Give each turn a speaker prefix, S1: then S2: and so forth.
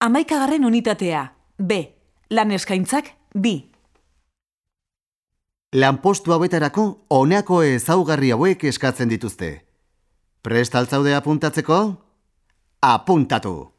S1: Amaikagarren unitatea. B. Lan eskaintzak. B.
S2: Lanpostu hauetarako honako ezaugarri hauek eskatzen dituzte. Prestaltzaude apuntatzeko? Apuntatu!